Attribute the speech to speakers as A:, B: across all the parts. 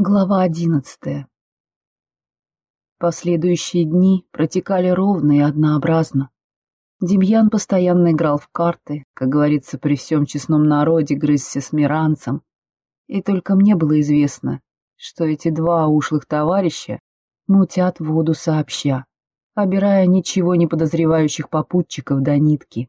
A: Глава одиннадцатая Последующие дни протекали ровно и однообразно. Демьян постоянно играл в карты, как говорится, при всем честном народе грызся с миранцем. И только мне было известно, что эти два ушлых товарища мутят воду сообща, обирая ничего не подозревающих попутчиков до нитки.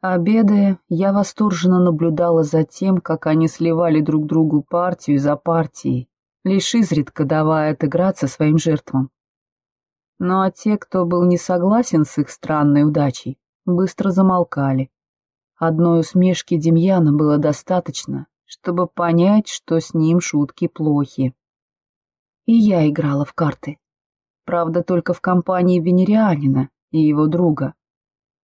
A: Обедая, я восторженно наблюдала за тем, как они сливали друг другу партию за партией, лишь изредка давая отыграться своим жертвам. Ну а те, кто был не согласен с их странной удачей, быстро замолкали. Одной усмешки Демьяна было достаточно, чтобы понять, что с ним шутки плохи. И я играла в карты. Правда, только в компании Венерианина и его друга.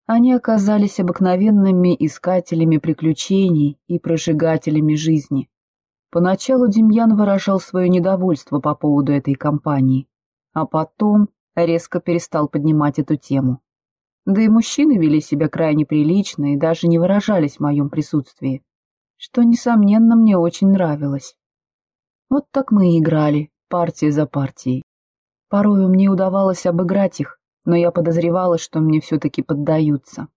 A: Они оказались обыкновенными искателями приключений и прожигателями жизни. Поначалу Демьян выражал свое недовольство по поводу этой компании, а потом резко перестал поднимать эту тему. Да и мужчины вели себя крайне прилично и даже не выражались в моем присутствии, что, несомненно, мне очень нравилось. Вот так мы и играли, партия за партией. Порою мне удавалось обыграть их, но я подозревала, что мне все-таки поддаются.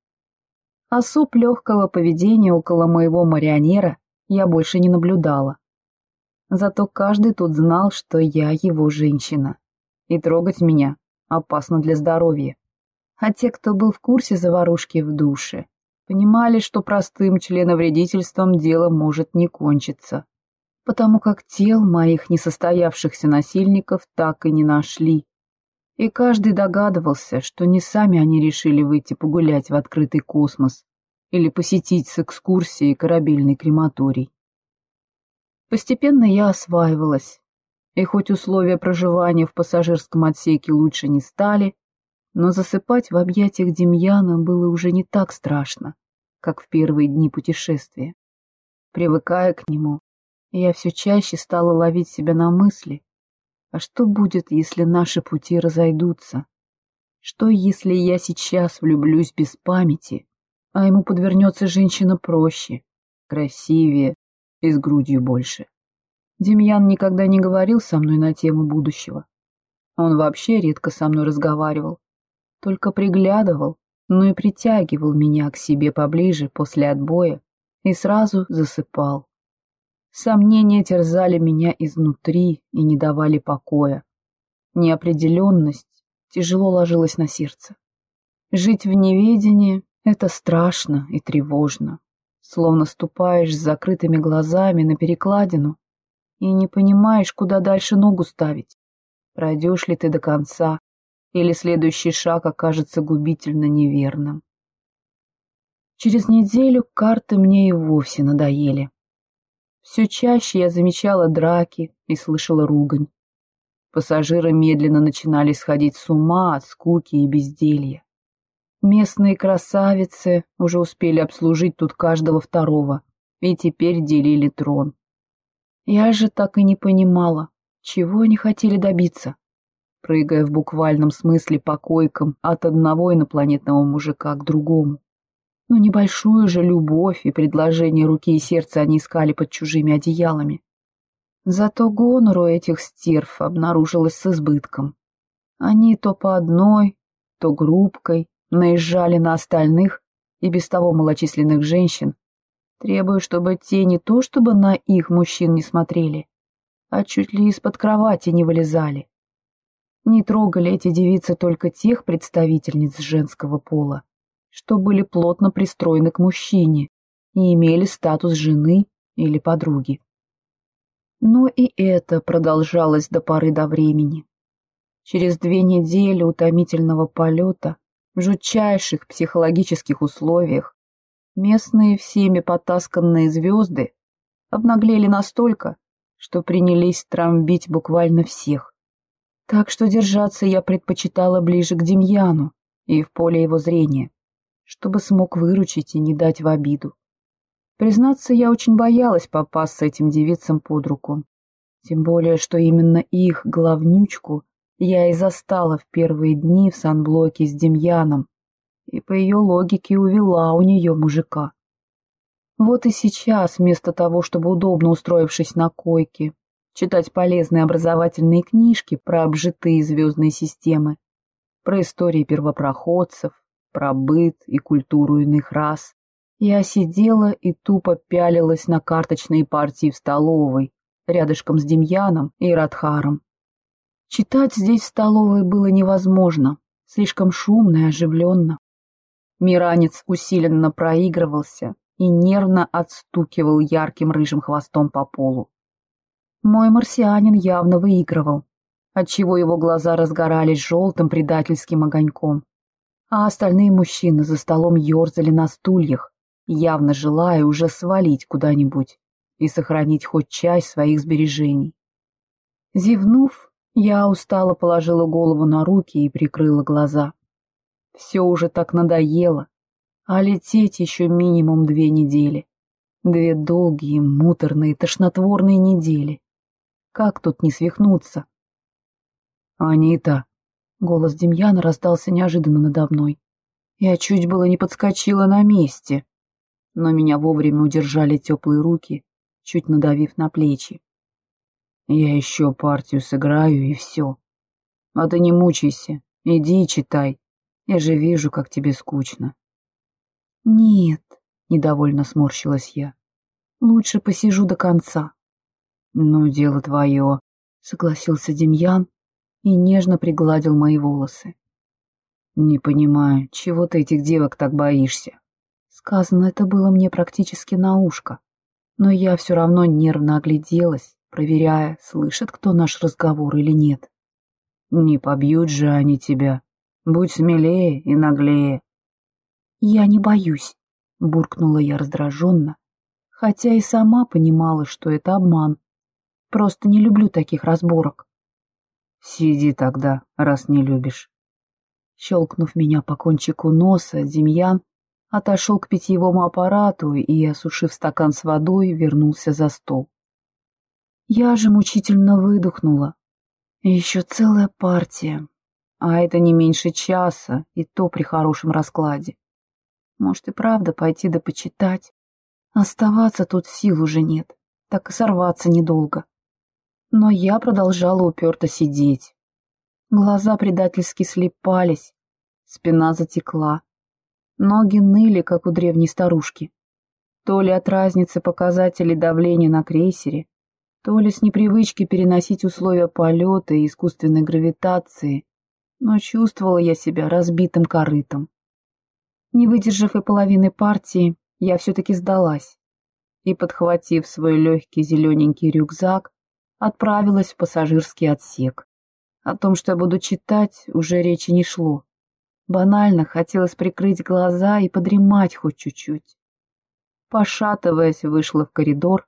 A: Особ легкого поведения около моего марионера я больше не наблюдала. Зато каждый тут знал, что я его женщина. И трогать меня опасно для здоровья. А те, кто был в курсе заварушки в душе, понимали, что простым членовредительством дело может не кончиться, потому как тел моих несостоявшихся насильников так и не нашли. И каждый догадывался, что не сами они решили выйти погулять в открытый космос или посетить с экскурсией корабельный крематорий. Постепенно я осваивалась, и хоть условия проживания в пассажирском отсеке лучше не стали, но засыпать в объятиях Демьяна было уже не так страшно, как в первые дни путешествия. Привыкая к нему, я все чаще стала ловить себя на мысли, а что будет, если наши пути разойдутся? Что, если я сейчас влюблюсь без памяти, а ему подвернется женщина проще, красивее, и с грудью больше. Демьян никогда не говорил со мной на тему будущего. Он вообще редко со мной разговаривал, только приглядывал, но и притягивал меня к себе поближе после отбоя и сразу засыпал. Сомнения терзали меня изнутри и не давали покоя. Неопределенность тяжело ложилась на сердце. Жить в неведении — это страшно и тревожно словно ступаешь с закрытыми глазами на перекладину и не понимаешь, куда дальше ногу ставить. Пройдешь ли ты до конца, или следующий шаг окажется губительно неверным. Через неделю карты мне и вовсе надоели. Все чаще я замечала драки и слышала ругань. Пассажиры медленно начинали сходить с ума от скуки и безделья. Местные красавицы уже успели обслужить тут каждого второго и теперь делили трон. Я же так и не понимала, чего они хотели добиться, прыгая в буквальном смысле по койкам от одного инопланетного мужика к другому. Но небольшую же любовь и предложение руки и сердца они искали под чужими одеялами. Зато гонору этих стерв обнаружилось с избытком. Они то по одной, то группкой наезжали на остальных и без того малочисленных женщин, требуя, чтобы те не то чтобы на их мужчин не смотрели, а чуть ли из-под кровати не вылезали. Не трогали эти девицы только тех представительниц женского пола, что были плотно пристроены к мужчине и имели статус жены или подруги. Но и это продолжалось до поры до времени. Через две недели утомительного полета в жутчайших психологических условиях местные всеми потасканные звезды обнаглели настолько, что принялись трамбить буквально всех. Так что держаться я предпочитала ближе к Демьяну и в поле его зрения, чтобы смог выручить и не дать в обиду. Признаться, я очень боялась попасться этим девицам под руку, тем более, что именно их главнючку я и застала в первые дни в санблоке с Демьяном, и по ее логике увела у нее мужика. Вот и сейчас, вместо того, чтобы удобно устроившись на койке, читать полезные образовательные книжки про обжитые звездные системы, про истории первопроходцев, про быт и культуру иных рас. Я сидела и тупо пялилась на карточные партии в столовой, рядышком с Демьяном и Радхаром. Читать здесь в столовой было невозможно, слишком шумно и оживленно. Миранец усиленно проигрывался и нервно отстукивал ярким рыжим хвостом по полу. Мой марсианин явно выигрывал, отчего его глаза разгорались желтым предательским огоньком, а остальные мужчины за столом ерзали на стульях, явно желая уже свалить куда-нибудь и сохранить хоть часть своих сбережений. Зевнув, я устало положила голову на руки и прикрыла глаза. Все уже так надоело, а лететь еще минимум две недели. Две долгие, муторные, тошнотворные недели. Как тут не свихнуться? «Анита!» — голос Демьяна раздался неожиданно надо мной. Я чуть было не подскочила на месте, но меня вовремя удержали теплые руки, чуть надавив на плечи. Я еще партию сыграю, и все. А ты не мучайся, иди и читай. Я же вижу, как тебе скучно. Нет, недовольно сморщилась я. Лучше посижу до конца. Ну, дело твое, согласился Демьян и нежно пригладил мои волосы. Не понимаю, чего ты этих девок так боишься? Сказано это было мне практически на ушко, но я все равно нервно огляделась, проверяя, слышит кто наш разговор или нет. Не побьют же они тебя. Будь смелее и наглее. Я не боюсь, буркнула я раздраженно, хотя и сама понимала, что это обман. Просто не люблю таких разборок. Сиди тогда, раз не любишь. Щелкнув меня по кончику носа, Демьян отошел к питьевому аппарату и, осушив стакан с водой, вернулся за стол. Я же мучительно выдохнула. Еще целая партия, а это не меньше часа, и то при хорошем раскладе. Может и правда пойти да почитать. Оставаться тут сил уже нет, так и сорваться недолго. Но я продолжала уперто сидеть. Глаза предательски слепались, спина затекла. Ноги ныли, как у древней старушки. То ли от разницы показателей давления на крейсере, то ли с непривычки переносить условия полета и искусственной гравитации, но чувствовала я себя разбитым корытом. Не выдержав и половины партии, я все-таки сдалась и, подхватив свой легкий зелененький рюкзак, отправилась в пассажирский отсек. О том, что я буду читать, уже речи не шло. Банально хотелось прикрыть глаза и подремать хоть чуть-чуть. Пошатываясь, вышла в коридор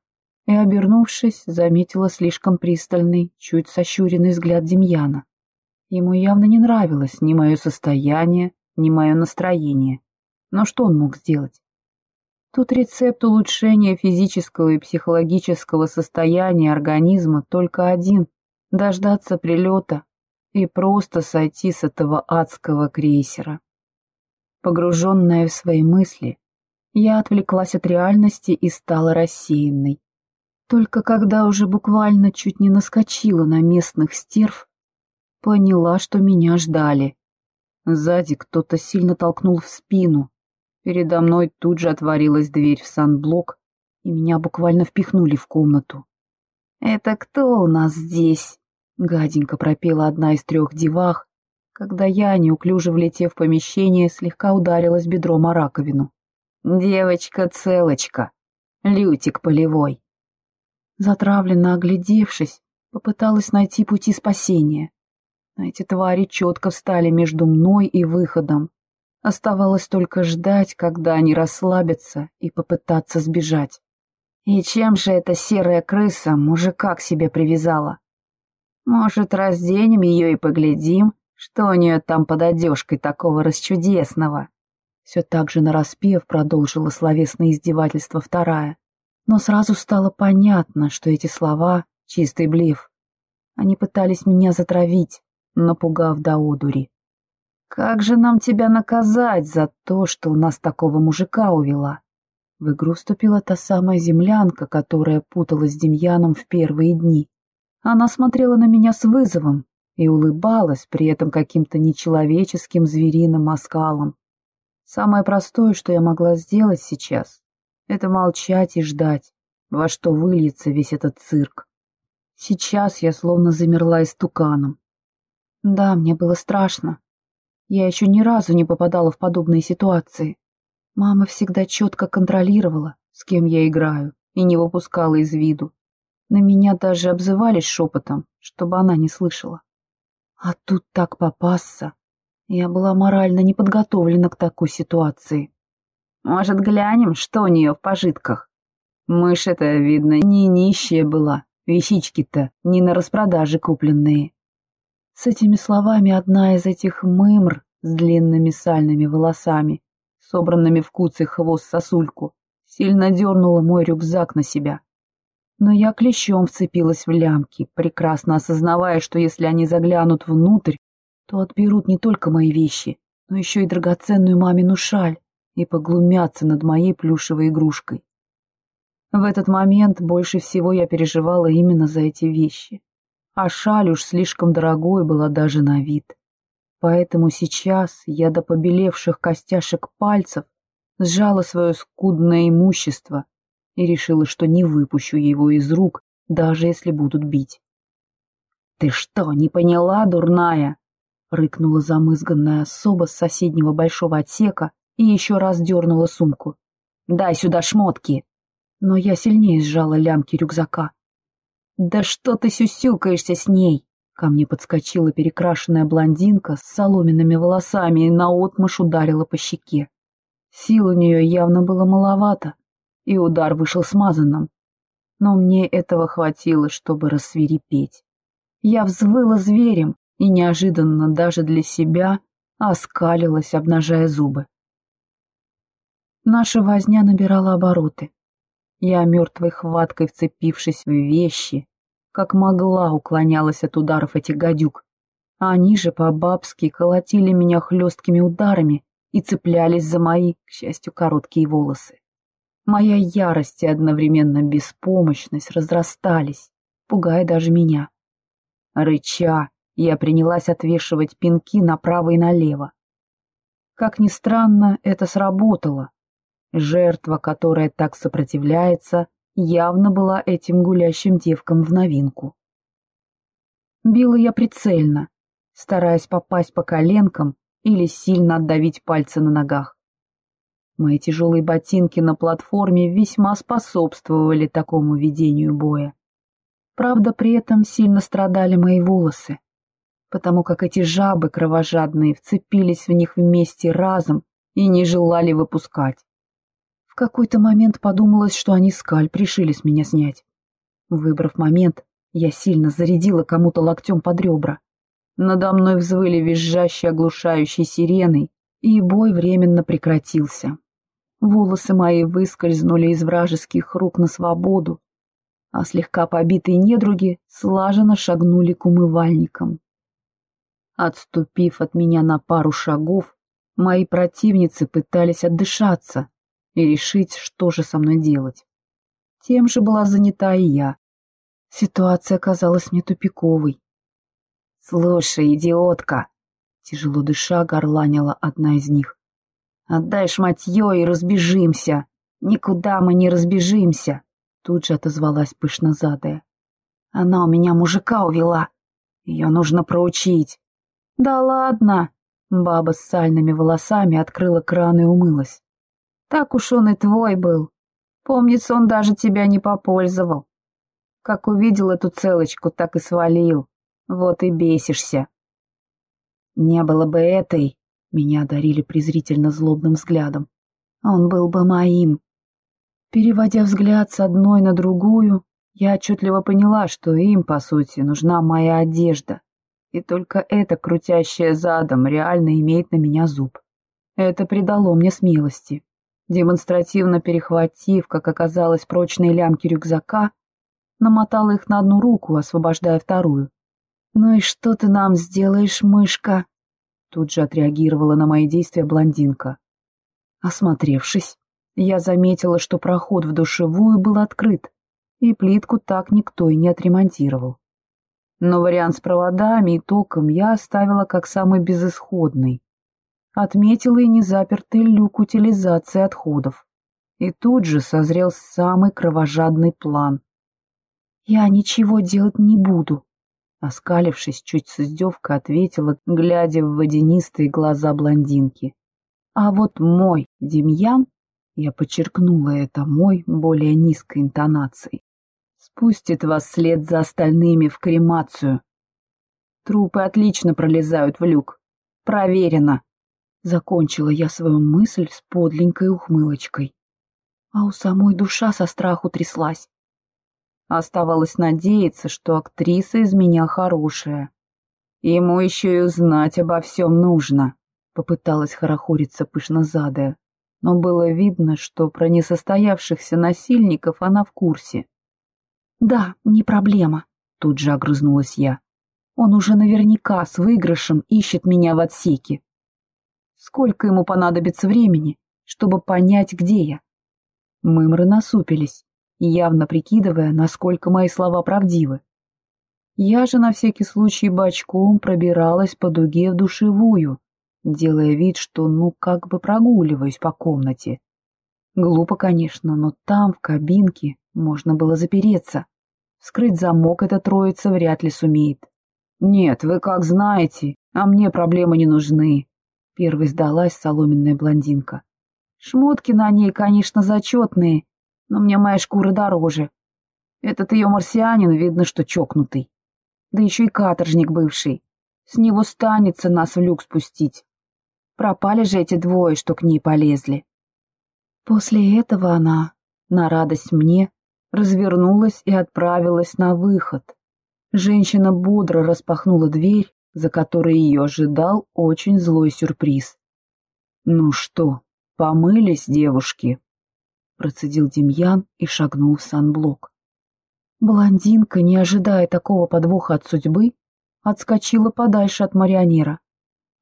A: и, обернувшись, заметила слишком пристальный, чуть сощуренный взгляд Демьяна. Ему явно не нравилось ни мое состояние, ни мое настроение. Но что он мог сделать? Тут рецепт улучшения физического и психологического состояния организма только один — дождаться прилета и просто сойти с этого адского крейсера. Погруженная в свои мысли, я отвлеклась от реальности и стала рассеянной. Только когда уже буквально чуть не наскочила на местных стерв, поняла, что меня ждали. Сзади кто-то сильно толкнул в спину. Передо мной тут же отворилась дверь в санблок, и меня буквально впихнули в комнату. «Это кто у нас здесь?» Гаденько пропела одна из трех девах, когда я, неуклюже влетев в помещение, слегка ударилась бедром о раковину. «Девочка-целочка! Лютик полевой!» Затравленно оглядевшись, попыталась найти пути спасения. Эти твари четко встали между мной и выходом. Оставалось только ждать, когда они расслабятся, и попытаться сбежать. И чем же эта серая крыса мужика к себе привязала? Может, разденем ее и поглядим, что у нее там под одежкой такого расчудесного?» Все так же нараспев продолжила словесное издевательство вторая. Но сразу стало понятно, что эти слова — чистый блеф. Они пытались меня затравить, напугав до одури. «Как же нам тебя наказать за то, что у нас такого мужика увела?» В игру вступила та самая землянка, которая путалась с Демьяном в первые дни. Она смотрела на меня с вызовом и улыбалась при этом каким-то нечеловеческим звериным оскалом. Самое простое, что я могла сделать сейчас, это молчать и ждать, во что выльется весь этот цирк. Сейчас я словно замерла истуканом. Да, мне было страшно. Я еще ни разу не попадала в подобные ситуации. Мама всегда четко контролировала, с кем я играю, и не выпускала из виду. На меня даже обзывались шепотом, чтобы она не слышала. А тут так попасться. Я была морально не подготовлена к такой ситуации. Может, глянем, что у нее в пожитках? Мышь это, видно, не нищая была, вещички-то не на распродаже купленные. С этими словами одна из этих мымр с длинными сальными волосами, собранными в куцый хвост сосульку, сильно дернула мой рюкзак на себя. Но я клещом вцепилась в лямки, прекрасно осознавая, что если они заглянут внутрь, то отберут не только мои вещи, но еще и драгоценную мамину шаль и поглумятся над моей плюшевой игрушкой. В этот момент больше всего я переживала именно за эти вещи, а шаль уж слишком дорогой была даже на вид. Поэтому сейчас я до побелевших костяшек пальцев сжала свое скудное имущество и решила, что не выпущу его из рук, даже если будут бить. «Ты что, не поняла, дурная?» Рыкнула замызганная особа с соседнего большого отсека и еще раз дернула сумку. «Дай сюда шмотки!» Но я сильнее сжала лямки рюкзака. «Да что ты сюсюкаешься с ней?» Ко мне подскочила перекрашенная блондинка с соломенными волосами и наотмашь ударила по щеке. Сил у нее явно было маловато, и удар вышел смазанным. Но мне этого хватило, чтобы рассверепеть. Я взвыла зверем, и неожиданно даже для себя оскалилась, обнажая зубы. Наша возня набирала обороты. Я мертвой хваткой, вцепившись в вещи, как могла уклонялась от ударов этих гадюк. А они же по-бабски колотили меня хлесткими ударами и цеплялись за мои, к счастью, короткие волосы. Моя ярость и одновременно беспомощность разрастались, пугая даже меня. Рыча, я принялась отвешивать пинки направо и налево. Как ни странно, это сработало. Жертва, которая так сопротивляется, явно была этим гулящим девкам в новинку. Била я прицельно, стараясь попасть по коленкам или сильно отдавить пальцы на ногах. Мои тяжелые ботинки на платформе весьма способствовали такому ведению боя. Правда, при этом сильно страдали мои волосы потому как эти жабы кровожадные вцепились в них вместе разом и не желали выпускать. В какой-то момент подумалось, что они скаль пришились меня снять. Выбрав момент, я сильно зарядила кому-то локтем под ребра. Надо мной взвыли визжащие оглушающие сиреной, и бой временно прекратился. Волосы мои выскользнули из вражеских рук на свободу, а слегка побитые недруги слаженно шагнули к умывальникам. Отступив от меня на пару шагов, мои противницы пытались отдышаться и решить, что же со мной делать. Тем же была занята и я. Ситуация казалась мне тупиковой. «Слушай, идиотка!» — тяжело дыша горланила одна из них. «Отдай шматье и разбежимся! Никуда мы не разбежимся!» Тут же отозвалась пышнозадая. «Она у меня мужика увела. Ее нужно проучить. «Да ладно!» Баба с сальными волосами открыла кран и умылась. «Так уж он и твой был. Помнится, он даже тебя не попользовал. Как увидел эту целочку, так и свалил. Вот и бесишься». «Не было бы этой!» Меня одарили презрительно злобным взглядом. «Он был бы моим!» Переводя взгляд с одной на другую, я отчетливо поняла, что им, по сути, нужна моя одежда. И только это, крутящее задом, реально имеет на меня зуб. Это придало мне смелости. Демонстративно перехватив, как оказалось, прочные лямки рюкзака, намотала их на одну руку, освобождая вторую. «Ну и что ты нам сделаешь, мышка?» Тут же отреагировала на мои действия блондинка. Осмотревшись, я заметила, что проход в душевую был открыт, и плитку так никто и не отремонтировал. Но вариант с проводами и током я оставила как самый безысходный. Отметила и незапертый люк утилизации отходов. И тут же созрел самый кровожадный план. «Я ничего делать не буду», — оскалившись, чуть с издевкой ответила, глядя в водянистые глаза блондинки. «А вот мой Демьян я подчеркнула это мой более низкой интонацией. Спустит вас след за остальными в кремацию. Трупы отлично пролезают в люк. Проверено. Закончила я свою мысль с подленькой ухмылочкой. А у самой душа со страху тряслась. Оставалось надеяться, что актриса из меня хорошая. Ему еще и узнать обо всем нужно, попыталась хорохориться пышнозадая но было видно, что про несостоявшихся насильников она в курсе. «Да, не проблема», — тут же огрызнулась я. «Он уже наверняка с выигрышем ищет меня в отсеке. Сколько ему понадобится времени, чтобы понять, где я?» Мымры насупились, явно прикидывая, насколько мои слова правдивы. Я же на всякий случай бочком пробиралась по дуге в душевую, делая вид, что ну как бы прогуливаюсь по комнате. Глупо, конечно, но там, в кабинке, можно было запереться. Скрыть замок эта троица вряд ли сумеет. «Нет, вы как знаете, а мне проблемы не нужны», — первой сдалась соломенная блондинка. «Шмотки на ней, конечно, зачетные, но мне моя шкура дороже. Этот ее марсианин, видно, что чокнутый. Да еще и каторжник бывший. С него станется нас в люк спустить. Пропали же эти двое, что к ней полезли. После этого она, на радость мне, развернулась и отправилась на выход. Женщина бодро распахнула дверь, за которой ее ожидал очень злой сюрприз. «Ну что, помылись, девушки?» Процедил Демьян и шагнул в санблок. Блондинка, не ожидая такого подвоха от судьбы, отскочила подальше от марионера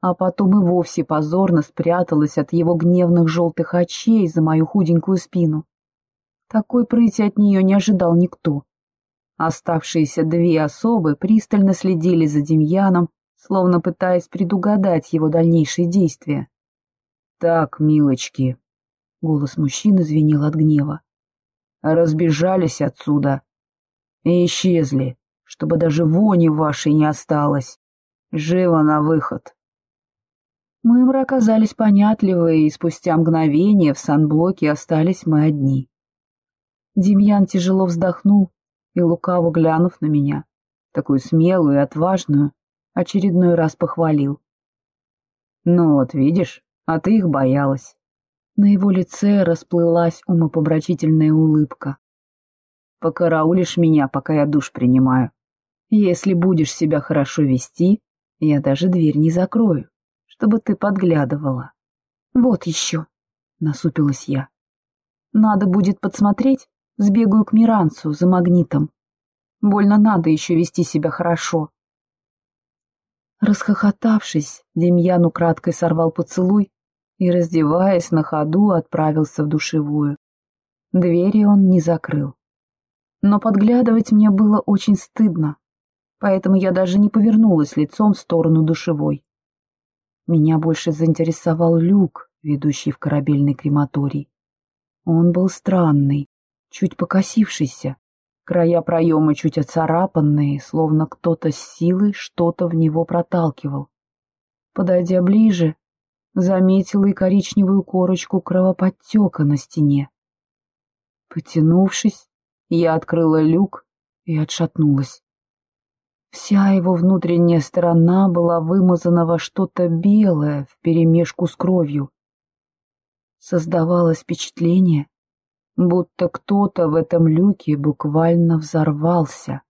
A: а потом и вовсе позорно спряталась от его гневных желтых очей за мою худенькую спину. Такой прыти от нее не ожидал никто. Оставшиеся две особы пристально следили за Демьяном, словно пытаясь предугадать его дальнейшие действия. «Так, милочки», — голос мужчины звенел от гнева, — «разбежались отсюда и исчезли, чтобы даже вони вашей не осталось. Живо на выход». Мымры оказались понятливы, и спустя мгновение в санблоке остались мы одни. Демьян тяжело вздохнул и, лукаво глянув на меня, такую смелую и отважную, очередной раз похвалил. «Ну вот, видишь, а ты их боялась». На его лице расплылась умопомрачительная улыбка. «Покараулишь меня, пока я душ принимаю. Если будешь себя хорошо вести, я даже дверь не закрою» чтобы ты подглядывала. Вот еще, насупилась я. Надо будет подсмотреть, сбегаю к Миранцу за магнитом. Больно надо еще вести себя хорошо. Расхохотавшись, Демьян украдкой сорвал поцелуй и, раздеваясь на ходу, отправился в душевую. Двери он не закрыл. Но подглядывать мне было очень стыдно, поэтому я даже не повернулась лицом в сторону душевой. Меня больше заинтересовал люк, ведущий в корабельный крематорий. Он был странный, чуть покосившийся, края проема чуть оцарапанные, словно кто-то с силой что-то в него проталкивал. Подойдя ближе, заметила и коричневую корочку кровоподтека на стене. Потянувшись, я открыла люк и отшатнулась. Вся его внутренняя сторона была вымазана во что-то белое вперемешку с кровью. Создавалось впечатление, будто кто-то в этом люке буквально взорвался.